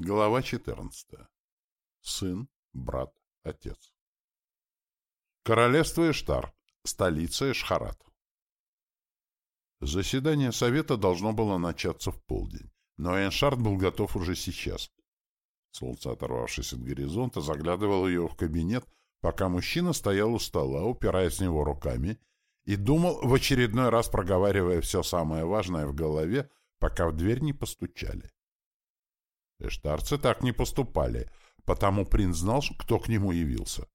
Глава 14. Сын, брат, отец. Королевство Эштар. Столица Эшхарат. Заседание совета должно было начаться в полдень, но Эншард был готов уже сейчас. Солнце, оторвавшись от горизонта, заглядывало его в кабинет, пока мужчина стоял у стола, упираясь в него руками, и думал, в очередной раз проговаривая все самое важное в голове, пока в дверь не постучали. Эштарцы так не поступали, потому принц знал, кто к нему явился.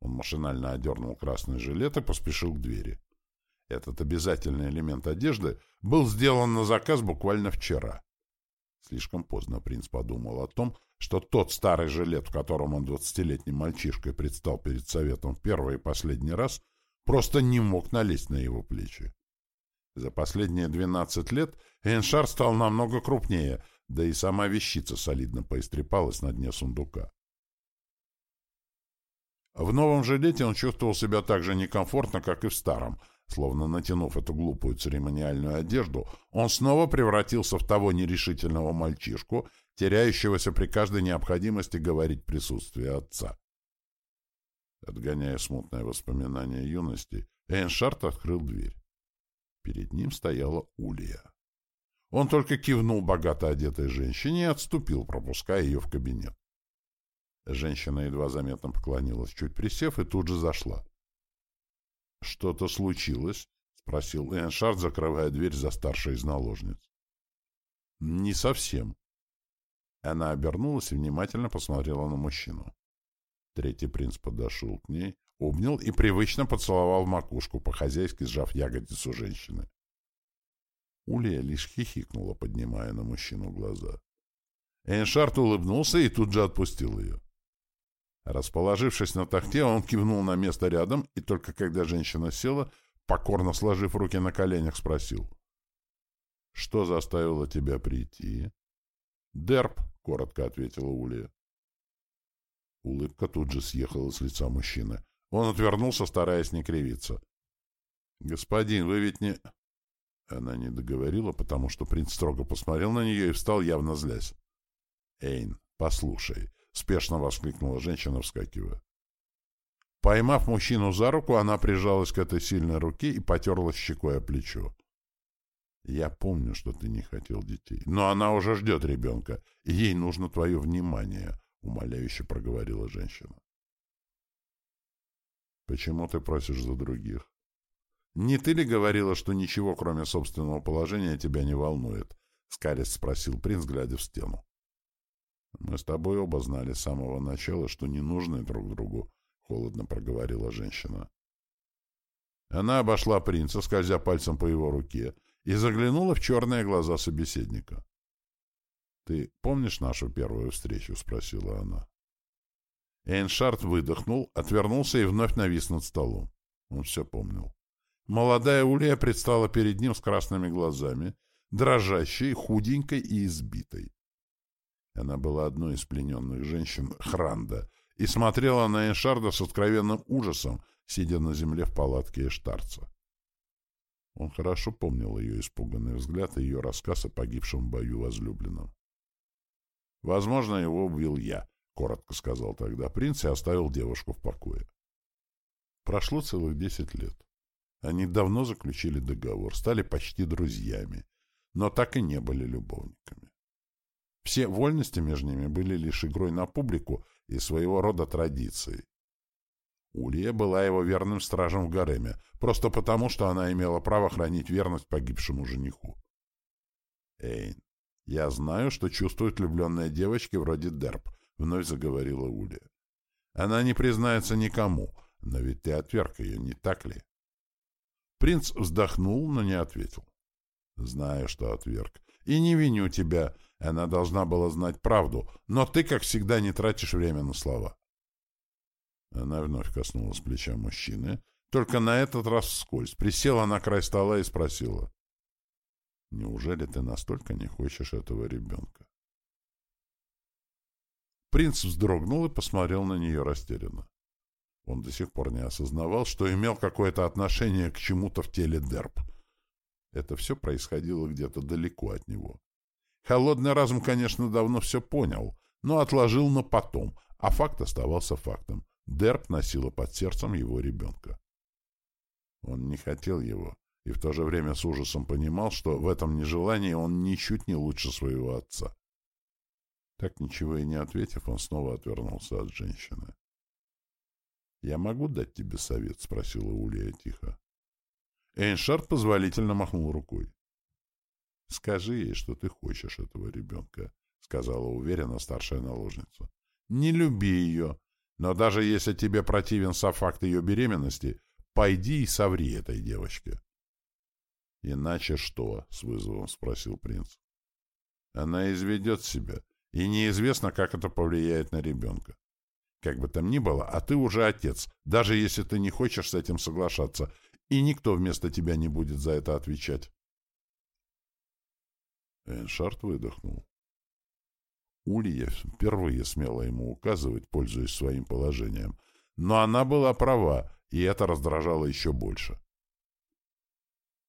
Он машинально одернул красный жилет и поспешил к двери. Этот обязательный элемент одежды был сделан на заказ буквально вчера. Слишком поздно принц подумал о том, что тот старый жилет, в котором он двадцатилетним мальчишкой предстал перед советом в первый и последний раз, просто не мог налезть на его плечи. За последние двенадцать лет Эншар стал намного крупнее, да и сама вещица солидно поистрепалась на дне сундука. В новом жилете он чувствовал себя так же некомфортно, как и в старом, словно натянув эту глупую церемониальную одежду, он снова превратился в того нерешительного мальчишку, теряющегося при каждой необходимости говорить присутствие отца. Отгоняя смутное воспоминание юности, Эйншарт открыл дверь. Перед ним стояла Улья. Он только кивнул богато одетой женщине и отступил, пропуская ее в кабинет. Женщина едва заметно поклонилась, чуть присев, и тут же зашла. — Что-то случилось? — спросил Эншард, закрывая дверь за старшей из наложниц. — Не совсем. Она обернулась и внимательно посмотрела на мужчину. Третий принц подошел к ней, обнял и привычно поцеловал макушку, по-хозяйски сжав ягодицу женщины. Улия лишь хихикнула, поднимая на мужчину глаза. Эйншард улыбнулся и тут же отпустил ее. Расположившись на тахте, он кивнул на место рядом, и только когда женщина села, покорно сложив руки на коленях, спросил. — Что заставило тебя прийти? — Дерб, — коротко ответила Улия. Улыбка тут же съехала с лица мужчины. Он отвернулся, стараясь не кривиться. — Господин, вы ведь не... Она не договорила, потому что принц строго посмотрел на нее и встал, явно злясь. «Эйн, послушай!» — спешно воскликнула женщина, вскакивая. Поймав мужчину за руку, она прижалась к этой сильной руке и потерла щекой о плечо. «Я помню, что ты не хотел детей, но она уже ждет ребенка, и ей нужно твое внимание», — умоляюще проговорила женщина. «Почему ты просишь за других?» «Не ты ли говорила, что ничего, кроме собственного положения, тебя не волнует?» — скалясь спросил принц, глядя в стену. «Мы с тобой оба знали с самого начала, что не нужны друг другу», — холодно проговорила женщина. Она обошла принца, скользя пальцем по его руке, и заглянула в черные глаза собеседника. «Ты помнишь нашу первую встречу?» — спросила она. Эйншард выдохнул, отвернулся и вновь навис над столом. Он все помнил. Молодая Улия предстала перед ним с красными глазами, дрожащей, худенькой и избитой. Она была одной из плененных женщин Хранда и смотрела на Эшарда с откровенным ужасом, сидя на земле в палатке Эштарца. Он хорошо помнил ее испуганный взгляд и ее рассказ о погибшем в бою возлюбленном. «Возможно, его убил я», — коротко сказал тогда принц и оставил девушку в покое. Прошло целых десять лет. Они давно заключили договор, стали почти друзьями, но так и не были любовниками. Все вольности между ними были лишь игрой на публику и своего рода традицией. Улья была его верным стражем в гареме, просто потому, что она имела право хранить верность погибшему жениху. «Эйн, я знаю, что чувствуют влюбленные девочки вроде Дерб», — вновь заговорила Улья. «Она не признается никому, но ведь ты отверг ее, не так ли?» Принц вздохнул, но не ответил. «Знаю, что отверг. И не виню тебя. Она должна была знать правду. Но ты, как всегда, не тратишь время на слова». Она вновь коснулась плеча мужчины, только на этот раз вскользь, присела на край стола и спросила. «Неужели ты настолько не хочешь этого ребенка?» Принц вздрогнул и посмотрел на нее растерянно. Он до сих пор не осознавал, что имел какое-то отношение к чему-то в теле Дерб. Это все происходило где-то далеко от него. Холодный разум, конечно, давно все понял, но отложил на потом, а факт оставался фактом. Дерб носила под сердцем его ребенка. Он не хотел его, и в то же время с ужасом понимал, что в этом нежелании он ничуть не лучше своего отца. Так ничего и не ответив, он снова отвернулся от женщины. «Я могу дать тебе совет?» — спросила Улья тихо. Эйншард позволительно махнул рукой. «Скажи ей, что ты хочешь этого ребенка», — сказала уверенно старшая наложница. «Не люби ее, но даже если тебе противен сам факт ее беременности, пойди и соври этой девочке». «Иначе что?» — с вызовом спросил принц. «Она изведет себя, и неизвестно, как это повлияет на ребенка. Как бы там ни было, а ты уже отец, даже если ты не хочешь с этим соглашаться, и никто вместо тебя не будет за это отвечать. Эншард выдохнул. Улья впервые смела ему указывать, пользуясь своим положением. Но она была права, и это раздражало еще больше.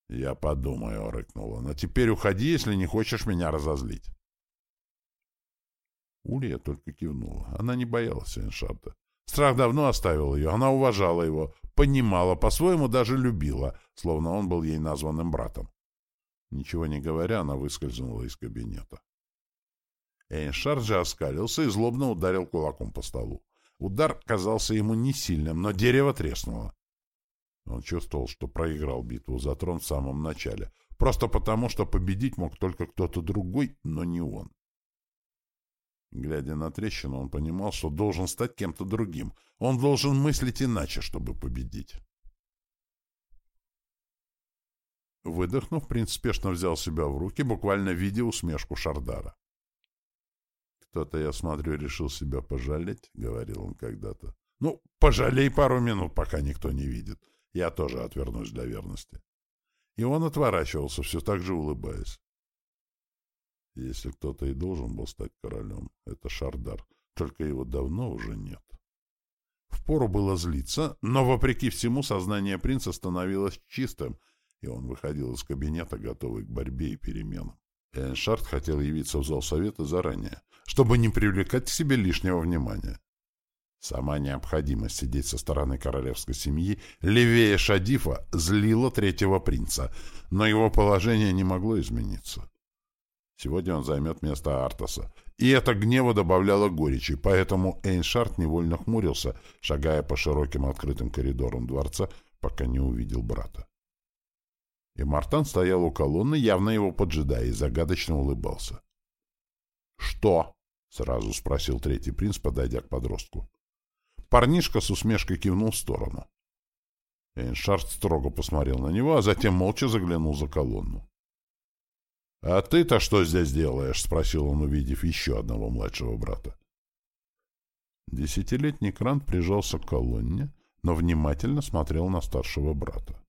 «Я подумаю», — рыкнула. «Но теперь уходи, если не хочешь меня разозлить». Улья только кивнула. Она не боялась Эншарда. Страх давно оставил ее, она уважала его, понимала, по-своему даже любила, словно он был ей названным братом. Ничего не говоря, она выскользнула из кабинета. Эйншар же оскалился и злобно ударил кулаком по столу. Удар казался ему не сильным, но дерево треснуло. Он чувствовал, что проиграл битву за трон в самом начале, просто потому, что победить мог только кто-то другой, но не он. Глядя на трещину, он понимал, что должен стать кем-то другим. Он должен мыслить иначе, чтобы победить. Выдохнув, принц спешно взял себя в руки, буквально видя усмешку Шардара. «Кто-то, я смотрю, решил себя пожалеть», — говорил он когда-то. «Ну, пожалей пару минут, пока никто не видит. Я тоже отвернусь для верности». И он отворачивался, все так же улыбаясь. Если кто-то и должен был стать королем, это Шардар, только его давно уже нет. Впору было злиться, но, вопреки всему, сознание принца становилось чистым, и он выходил из кабинета, готовый к борьбе и переменам. Эншард хотел явиться в зал совета заранее, чтобы не привлекать к себе лишнего внимания. Сама необходимость сидеть со стороны королевской семьи левее Шадифа злила третьего принца, но его положение не могло измениться. Сегодня он займет место Артаса. И это гневу добавляло горечи, поэтому Эйншард невольно хмурился, шагая по широким открытым коридорам дворца, пока не увидел брата. И Мартан стоял у колонны, явно его поджидая, и загадочно улыбался. «Что?» — сразу спросил третий принц, подойдя к подростку. Парнишка с усмешкой кивнул в сторону. Эйншард строго посмотрел на него, а затем молча заглянул за колонну. «А ты-то что здесь делаешь?» — спросил он, увидев еще одного младшего брата. Десятилетний Крант прижался к колонне, но внимательно смотрел на старшего брата.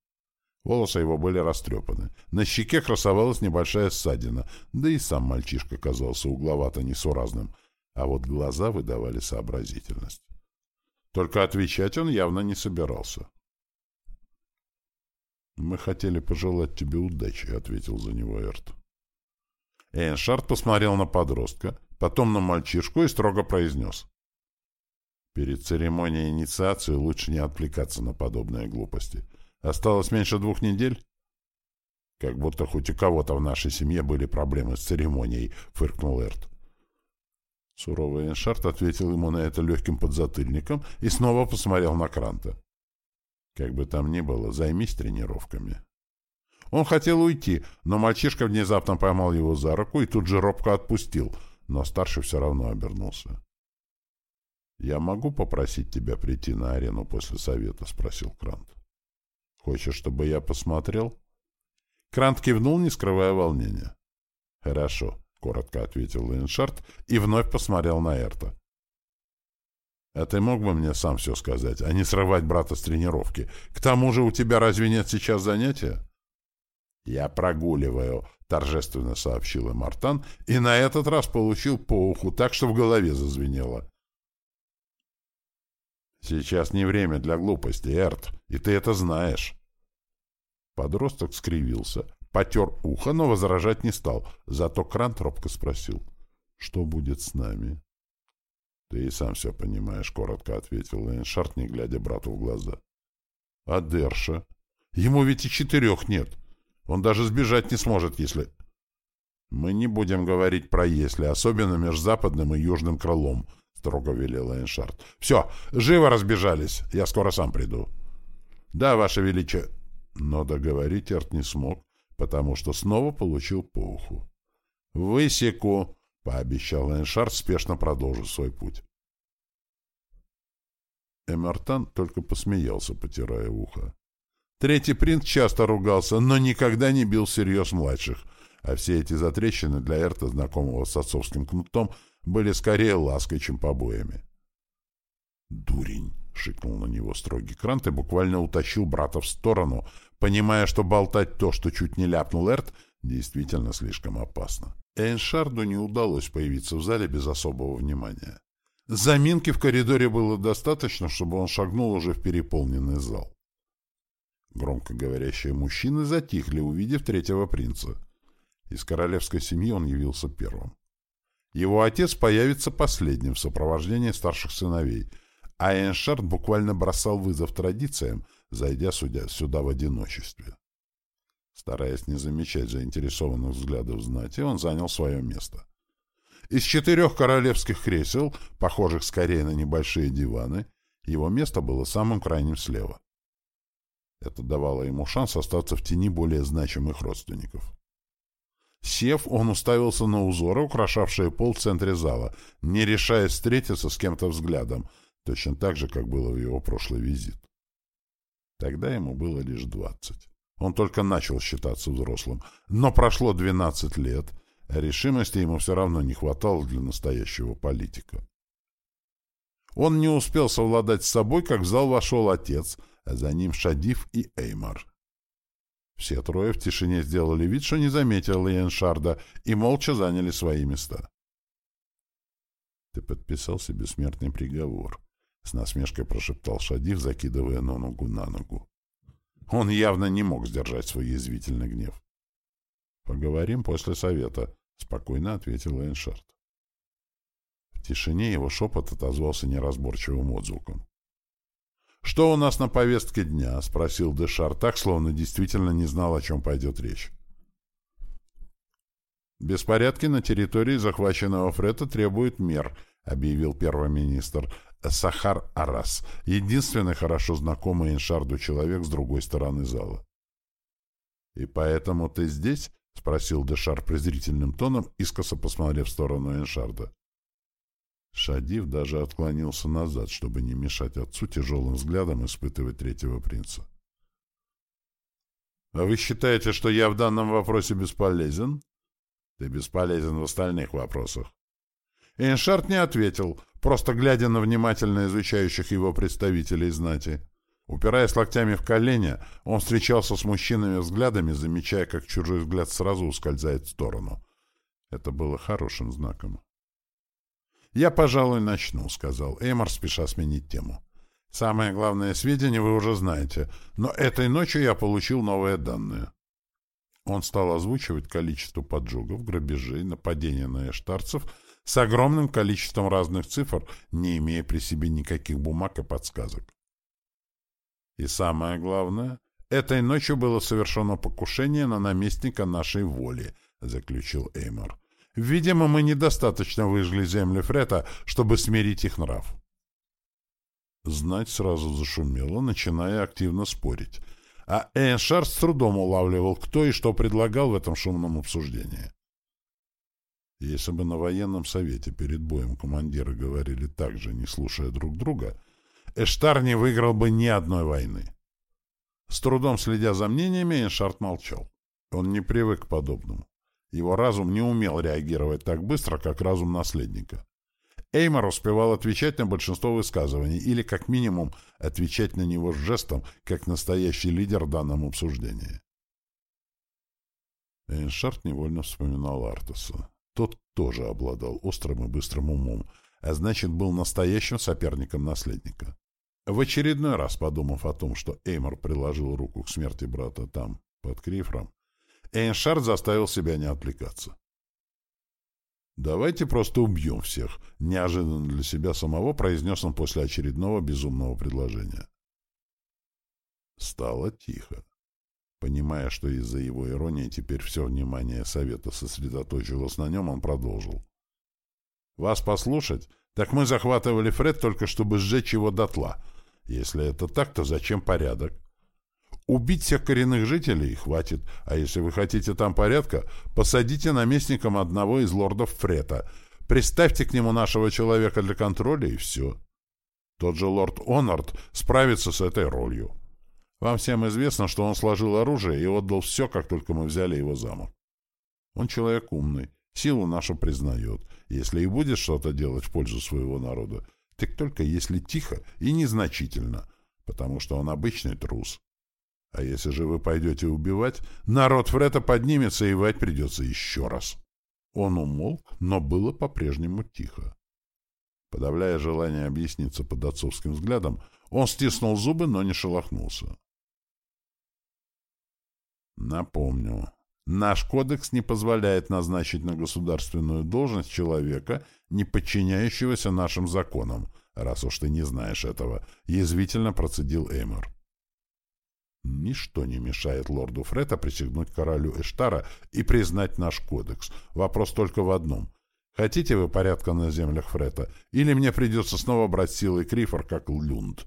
Волосы его были растрепаны. На щеке красовалась небольшая ссадина, да и сам мальчишка казался угловато несуразным, а вот глаза выдавали сообразительность. Только отвечать он явно не собирался. «Мы хотели пожелать тебе удачи», — ответил за него Эрт. Эйншард посмотрел на подростка, потом на мальчишку и строго произнес. Перед церемонией инициации лучше не отвлекаться на подобные глупости. Осталось меньше двух недель? Как будто хоть у кого-то в нашей семье были проблемы с церемонией, фыркнул Эрт. Суровый Эйншард ответил ему на это легким подзатыльником и снова посмотрел на Кранта. Как бы там ни было, займись тренировками. Он хотел уйти, но мальчишка внезапно поймал его за руку и тут же робко отпустил, но старший все равно обернулся. «Я могу попросить тебя прийти на арену после совета?» — спросил Крант. «Хочешь, чтобы я посмотрел?» Крант кивнул, не скрывая волнения. «Хорошо», — коротко ответил Лейншард и вновь посмотрел на Эрта. «А ты мог бы мне сам все сказать, а не срывать брата с тренировки? К тому же у тебя разве нет сейчас занятия?» «Я прогуливаю», — торжественно сообщил Мартан, и на этот раз получил по уху так, что в голове зазвенело. «Сейчас не время для глупости, Эрт, и ты это знаешь». Подросток скривился, потер ухо, но возражать не стал. Зато Крант робко спросил, что будет с нами? — Ты и сам все понимаешь, — коротко ответил Эйншард, не глядя брату в глаза. — А Дерша? Ему ведь и четырех нет. Он даже сбежать не сможет, если... — Мы не будем говорить про «если», особенно между западным и южным крылом, — строго велел Эйншард. — Все, живо разбежались, я скоро сам приду. — Да, Ваше Величие. Но договорить Эрт не смог, потому что снова получил по уху. — Высеку! — пообещал Эйншард, спешно продолжив свой путь. Эмертан только посмеялся, потирая ухо. Третий принц часто ругался, но никогда не бил всерьез младших, а все эти затрещины для Эрта, знакомого с отцовским кнутом, были скорее лаской, чем побоями. «Дурень!» — шикнул на него строгий Крант и буквально утащил брата в сторону, понимая, что болтать то, что чуть не ляпнул Эрт, действительно слишком опасно. Эйншарду не удалось появиться в зале без особого внимания. Заминки в коридоре было достаточно, чтобы он шагнул уже в переполненный зал. Громко говорящие мужчины затихли, увидев третьего принца. Из королевской семьи он явился первым. Его отец появится последним в сопровождении старших сыновей, а Эйншард буквально бросал вызов традициям, зайдя сюда, сюда в одиночестве. Стараясь не замечать заинтересованных взглядов знати, он занял свое место. Из четырех королевских кресел, похожих скорее на небольшие диваны, его место было самым крайним слева. Это давало ему шанс остаться в тени более значимых родственников. Сев, он уставился на узоры, украшавшие пол в центре зала, не решаясь встретиться с кем-то взглядом, точно так же, как было в его прошлый визит. Тогда ему было лишь двадцать. Он только начал считаться взрослым. Но прошло двенадцать лет, а решимости ему все равно не хватало для настоящего политика. Он не успел совладать с собой, как в зал вошел отец — а за ним Шадиф и Эймар. Все трое в тишине сделали вид, что не заметили Яншарда, и молча заняли свои места. «Ты подписал себе смертный приговор», — с насмешкой прошептал Шадиф, закидывая на ногу на ногу. Он явно не мог сдержать свой язвительный гнев. «Поговорим после совета», — спокойно ответил Эйншард. В тишине его шепот отозвался неразборчивым отзвуком. «Что у нас на повестке дня?» — спросил Дешар, так, словно действительно не знал, о чем пойдет речь. «Беспорядки на территории захваченного Фрета требуют мер», — объявил первый министр Сахар Арас, единственный хорошо знакомый Иншарду человек с другой стороны зала. «И поэтому ты здесь?» — спросил Дешар презрительным тоном, искоса посмотрев в сторону Эншарда. Шадив даже отклонился назад, чтобы не мешать отцу тяжелым взглядом испытывать третьего принца. «А вы считаете, что я в данном вопросе бесполезен?» «Ты бесполезен в остальных вопросах». Эйншард не ответил, просто глядя на внимательно изучающих его представителей знати. Упираясь локтями в колени, он встречался с мужчинами взглядами, замечая, как чужой взгляд сразу ускользает в сторону. Это было хорошим знаком. «Я, пожалуй, начну», — сказал Эймор, спеша сменить тему. «Самое главное сведения вы уже знаете, но этой ночью я получил новые данные». Он стал озвучивать количество поджогов, грабежей, нападений на эштарцев с огромным количеством разных цифр, не имея при себе никаких бумаг и подсказок. И самое главное, этой ночью было совершено покушение на наместника нашей воли, заключил Эймор. Видимо, мы недостаточно выжгли земли Фрета, чтобы смирить их нрав. Знать сразу зашумела, начиная активно спорить. А Эйншар с трудом улавливал, кто и что предлагал в этом шумном обсуждении. Если бы на военном совете перед боем командиры говорили так же, не слушая друг друга, Эштар не выиграл бы ни одной войны. С трудом следя за мнениями, Эйншард молчал. Он не привык к подобному. Его разум не умел реагировать так быстро, как разум наследника. Эймор успевал отвечать на большинство высказываний или, как минимум, отвечать на него жестом, как настоящий лидер в данном обсуждении. Эйншард невольно вспоминал Артаса. Тот тоже обладал острым и быстрым умом, а значит, был настоящим соперником наследника. В очередной раз, подумав о том, что Эймор приложил руку к смерти брата там, под Крифром, Эйншард заставил себя не отвлекаться. «Давайте просто убьем всех», — неожиданно для себя самого произнес он после очередного безумного предложения. Стало тихо. Понимая, что из-за его иронии теперь все внимание Совета сосредоточилось на нем, он продолжил. «Вас послушать? Так мы захватывали Фред только чтобы сжечь его дотла. Если это так, то зачем порядок? Убить всех коренных жителей хватит, а если вы хотите там порядка, посадите наместником одного из лордов Фрета, приставьте к нему нашего человека для контроля и все. Тот же лорд Онард справится с этой ролью. Вам всем известно, что он сложил оружие и отдал все, как только мы взяли его замок. Он человек умный, силу нашу признает. Если и будет что-то делать в пользу своего народа, так только если тихо и незначительно, потому что он обычный трус. А если же вы пойдете убивать, народ Фрета поднимется и вать придется еще раз. Он умолк, но было по-прежнему тихо. Подавляя желание объясниться под отцовским взглядом, он стиснул зубы, но не шелохнулся. Напомню, наш кодекс не позволяет назначить на государственную должность человека, не подчиняющегося нашим законам, раз уж ты не знаешь этого, язвительно процедил Эймор. Ничто не мешает лорду Фрета присягнуть королю Эштара и признать наш кодекс. Вопрос только в одном. Хотите вы порядка на землях Фрета, или мне придется снова брать силой Крифор, как Люнд?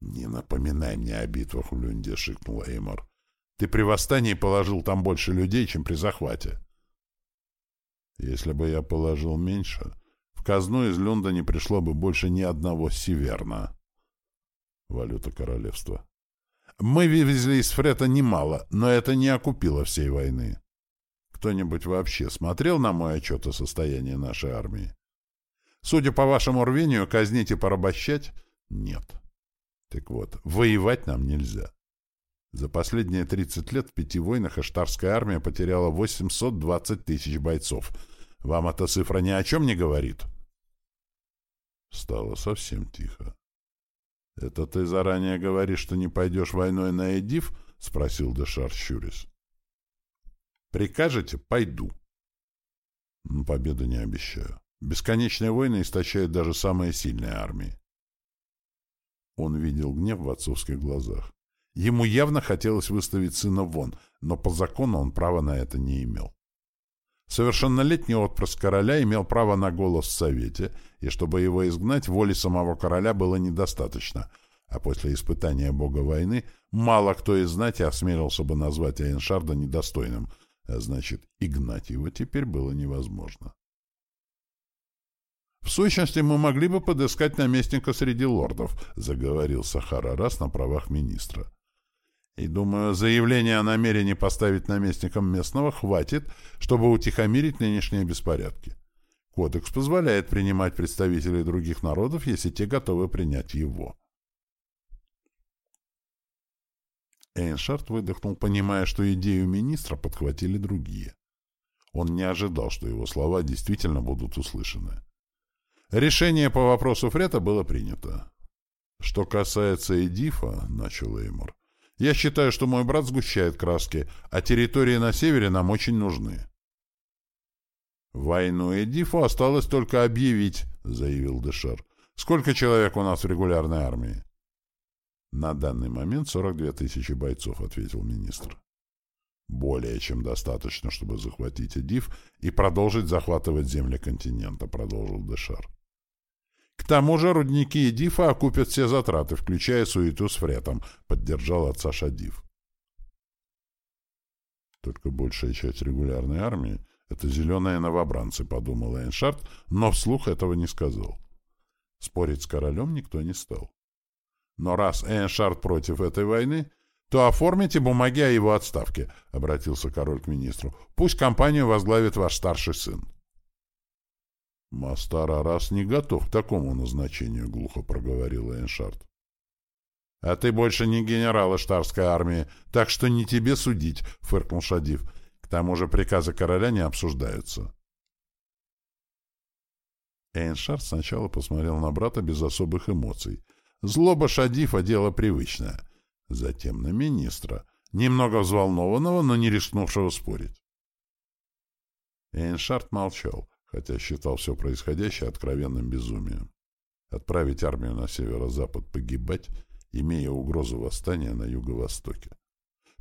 «Не напоминай мне о битвах в Люнде», — шикнул Эймор. «Ты при восстании положил там больше людей, чем при захвате». «Если бы я положил меньше, в казну из Люнда не пришло бы больше ни одного северна». Валюта королевства. «Мы вывезли из Фрета немало, но это не окупило всей войны. Кто-нибудь вообще смотрел на мой отчет о состоянии нашей армии? Судя по вашему рвению, казнить и порабощать — нет». Так вот, воевать нам нельзя. За последние 30 лет в пяти войнах Аштарская армия потеряла 820 тысяч бойцов. Вам эта цифра ни о чем не говорит? Стало совсем тихо. — Это ты заранее говоришь, что не пойдешь войной на Эдив? — спросил Дешар щурис. — Прикажете? Пойду. — Победы не обещаю. Бесконечные войны истощают даже самые сильные армии. Он видел гнев в отцовских глазах. Ему явно хотелось выставить сына вон, но по закону он права на это не имел. Совершеннолетний отпрыск короля имел право на голос в Совете, и чтобы его изгнать, воли самого короля было недостаточно, а после испытания бога войны мало кто из знати осмелился бы назвать Эйншарда недостойным, а значит, и его теперь было невозможно. «В сущности, мы могли бы подыскать наместника среди лордов», — заговорил Сахара раз на правах министра. «И, думаю, заявление о намерении поставить наместником местного хватит, чтобы утихомирить нынешние беспорядки. Кодекс позволяет принимать представителей других народов, если те готовы принять его». Эйншард выдохнул, понимая, что идею министра подхватили другие. Он не ожидал, что его слова действительно будут услышаны. Решение по вопросу Фрета было принято. Что касается Эдифа, — начал Эймор, — я считаю, что мой брат сгущает краски, а территории на севере нам очень нужны. «Войну Эдифу осталось только объявить», — заявил Дешар. «Сколько человек у нас в регулярной армии?» «На данный момент 42 тысячи бойцов», — ответил министр. «Более чем достаточно, чтобы захватить Эдиф и продолжить захватывать земли континента», — продолжил Дешар. К тому же рудники и Дифа окупят все затраты, включая суету с фретом, поддержал отца Шадив. Только большая часть регулярной армии — это зеленые новобранцы, подумал Эйншард, но вслух этого не сказал. Спорить с королем никто не стал. Но раз Эйншард против этой войны, то оформите бумаги о его отставке, — обратился король к министру. Пусть компанию возглавит ваш старший сын. Мастар раз не готов к такому назначению, — глухо проговорил Эйншард. — А ты больше не генерал Иштарской армии, так что не тебе судить, — фыркнул Шадив. — К тому же приказы короля не обсуждаются. Эйншард сначала посмотрел на брата без особых эмоций. Злоба Шадифа — дело привычное. Затем на министра. немного взволнованного, но не рискнувшего спорить. Эйншард молчал, хотя считал все происходящее откровенным безумием. Отправить армию на северо-запад погибать, имея угрозу восстания на юго-востоке.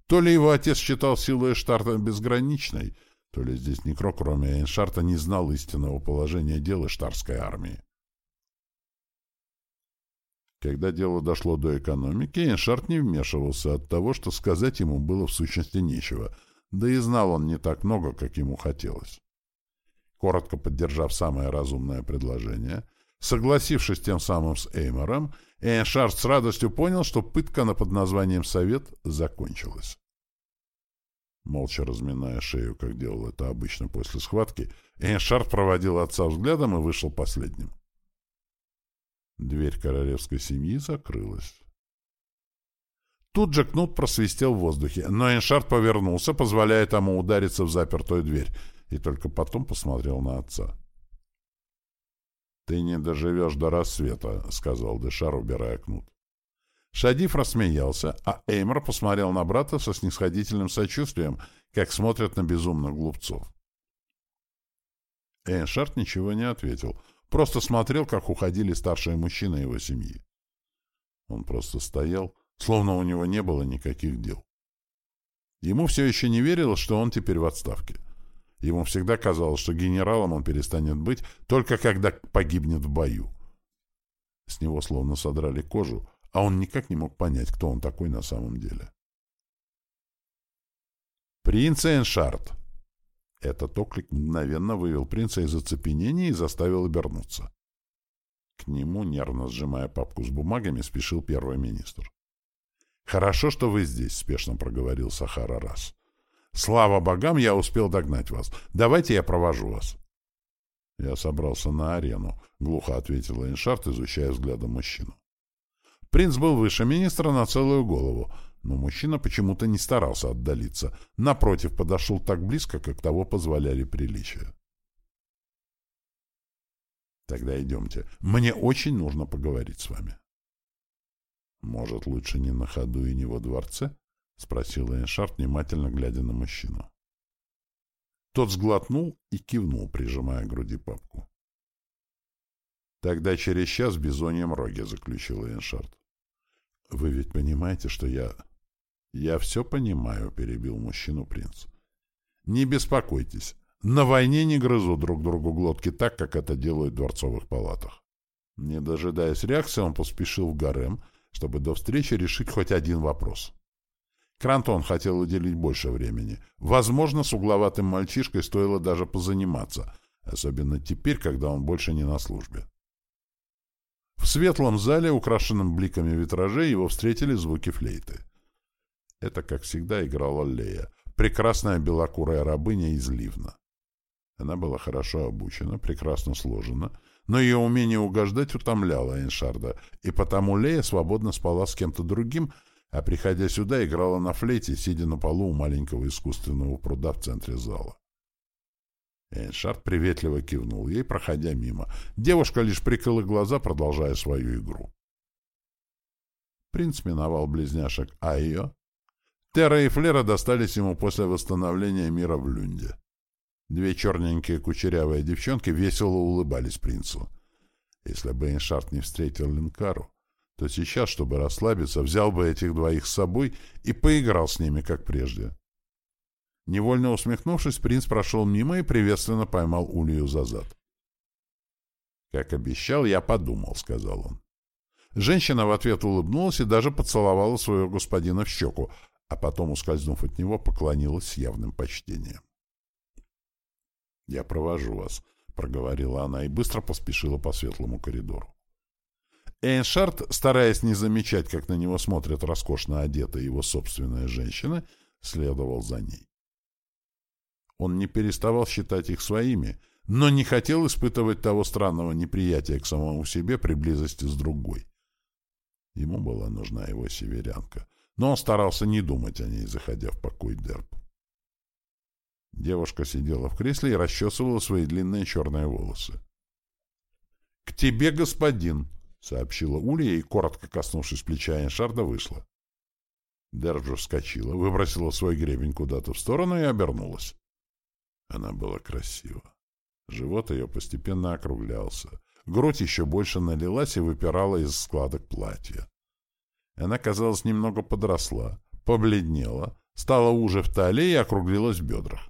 То ли его отец считал силу Эштарта безграничной, то ли здесь никто, кроме Эйншарта, не знал истинного положения дел Эштарской армии. Когда дело дошло до экономики, Эйншарт не вмешивался от того, что сказать ему было в сущности нечего, да и знал он не так много, как ему хотелось. Коротко поддержав самое разумное предложение, согласившись тем самым с Эймором, Эйншарт с радостью понял, что пытка на под названием «Совет» закончилась. Молча разминая шею, как делал это обычно после схватки, Эйншарт проводил отца взглядом и вышел последним. Дверь королевской семьи закрылась. Тут же кнут просвистел в воздухе, но Эйншард повернулся, позволяя тому удариться в запертую дверь, и только потом посмотрел на отца. «Ты не доживешь до рассвета», — сказал Дешар, убирая кнут. Шадиф рассмеялся, а Эймер посмотрел на брата со снисходительным сочувствием, как смотрят на безумных глупцов. Эйншард ничего не ответил — Просто смотрел, как уходили старшие мужчины его семьи. Он просто стоял, словно у него не было никаких дел. Ему все еще не верилось, что он теперь в отставке. Ему всегда казалось, что генералом он перестанет быть, только когда погибнет в бою. С него словно содрали кожу, а он никак не мог понять, кто он такой на самом деле. «Принц Эншард!» Этот оклик мгновенно вывел принца из оцепенения и заставил обернуться. К нему, нервно сжимая папку с бумагами, спешил первый министр. «Хорошо, что вы здесь», — спешно проговорил Сахара раз. «Слава богам, я успел догнать вас. Давайте я провожу вас». «Я собрался на арену», — глухо ответил Эйншарт, изучая взглядом мужчину. Принц был выше министра на целую голову, но мужчина почему-то не старался отдалиться. Напротив, подошел так близко, как того позволяли приличия. «Тогда идемте. Мне очень нужно поговорить с вами». «Может, лучше не на ходу и не во дворце?» — спросил Эйншард, внимательно глядя на мужчину. Тот сглотнул и кивнул, прижимая к груди папку. «Тогда через час в бизоньем роге», — заключил Эйншард. «Вы ведь понимаете, что я...» «Я все понимаю», — перебил мужчину принц. «Не беспокойтесь. На войне не грызут друг другу глотки так, как это делают в дворцовых палатах». Не дожидаясь реакции, он поспешил в гарем, чтобы до встречи решить хоть один вопрос. Крантон хотел уделить больше времени. Возможно, с угловатым мальчишкой стоило даже позаниматься, особенно теперь, когда он больше не на службе. В светлом зале, украшенном бликами витражей, его встретили звуки флейты. Это, как всегда, играла Лея, прекрасная белокурая рабыня из Ливна. Она была хорошо обучена, прекрасно сложена, но ее умение угождать утомляло Эйншарда, и потому Лея свободно спала с кем-то другим, а, приходя сюда, играла на флейте, сидя на полу у маленького искусственного пруда в центре зала. Эйншард приветливо кивнул ей, проходя мимо. Девушка лишь прикрыла глаза, продолжая свою игру. Принц миновал близняшек Айо, Терра и Флера достались ему после восстановления мира в Люнде. Две черненькие кучерявые девчонки весело улыбались принцу. Если бы Эйншард не встретил Линкару, то сейчас, чтобы расслабиться, взял бы этих двоих с собой и поиграл с ними, как прежде. Невольно усмехнувшись, принц прошел мимо и приветственно поймал Улью за зад. «Как обещал, я подумал», — сказал он. Женщина в ответ улыбнулась и даже поцеловала своего господина в щеку, а потом, ускользнув от него, поклонилась с явным почтением. «Я провожу вас», — проговорила она и быстро поспешила по светлому коридору. Эйншард, стараясь не замечать, как на него смотрят роскошно одетые его собственные женщины, следовал за ней. Он не переставал считать их своими, но не хотел испытывать того странного неприятия к самому себе при близости с другой. Ему была нужна его северянка — но он старался не думать о ней, заходя в покой Дерб. Девушка сидела в кресле и расчесывала свои длинные черные волосы. — К тебе, господин! — сообщила Улья и, коротко коснувшись плеча Эншарда, вышла. Держу вскочила, выбросила свой гребень куда-то в сторону и обернулась. Она была красива. Живот ее постепенно округлялся. Грудь еще больше налилась и выпирала из складок платья. Она, казалось, немного подросла, побледнела, стала уже в талии и округлилась в бедрах.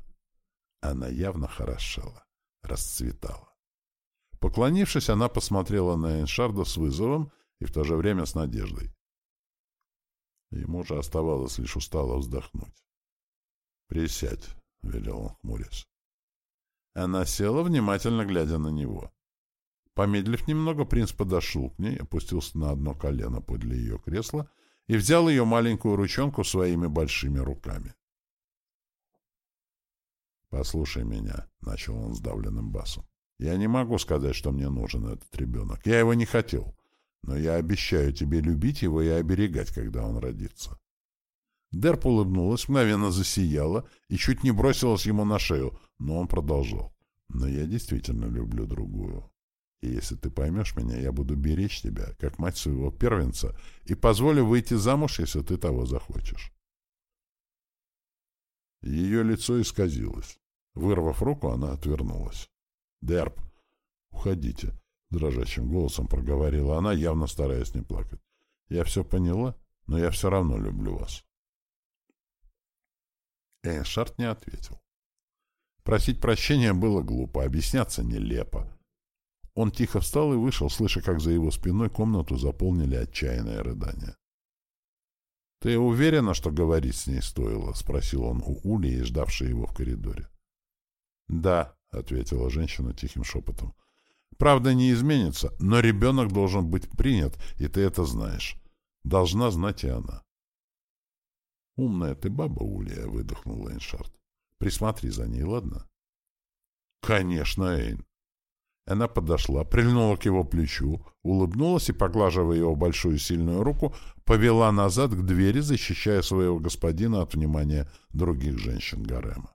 Она явно хорошела, расцветала. Поклонившись, она посмотрела на Эншарда с вызовом и в то же время с надеждой. Ему же оставалось лишь устало вздохнуть. «Присядь», — велел он хмурясь. Она села, внимательно глядя на него. Помедлив немного, принц подошел к ней, опустился на одно колено подле ее кресла и взял ее маленькую ручонку своими большими руками. «Послушай меня», — начал он сдавленным басом. «Я не могу сказать, что мне нужен этот ребенок. Я его не хотел. Но я обещаю тебе любить его и оберегать, когда он родится». Дерп улыбнулась, мгновенно засияла и чуть не бросилась ему на шею, но он продолжал. «Но я действительно люблю другую. И если ты поймешь меня, я буду беречь тебя, как мать своего первенца, и позволю выйти замуж, если ты того захочешь». Ее лицо исказилось. Вырвав руку, она отвернулась. «Дерп, уходите», — дрожащим голосом проговорила она, явно стараясь не плакать. «Я все поняла, но я все равно люблю вас». Эйншард не ответил. Просить прощения было глупо, объясняться нелепо. Он тихо встал и вышел, слыша, как за его спиной комнату заполнили отчаянные рыдания. — Ты уверена, что говорить с ней стоило? — спросил он у Улии, ждавшей его в коридоре. — Да, — ответила женщина тихим шепотом. — Правда не изменится, но ребенок должен быть принят, и ты это знаешь. Должна знать и она. — Умная ты баба, Улия, — выдохнул Эйншард. — Присмотри за ней, ладно? — Конечно, Эйн. Она подошла, прильнула к его плечу, улыбнулась и, поглаживая его большую сильную руку, повела назад к двери, защищая своего господина от внимания других женщин гарема.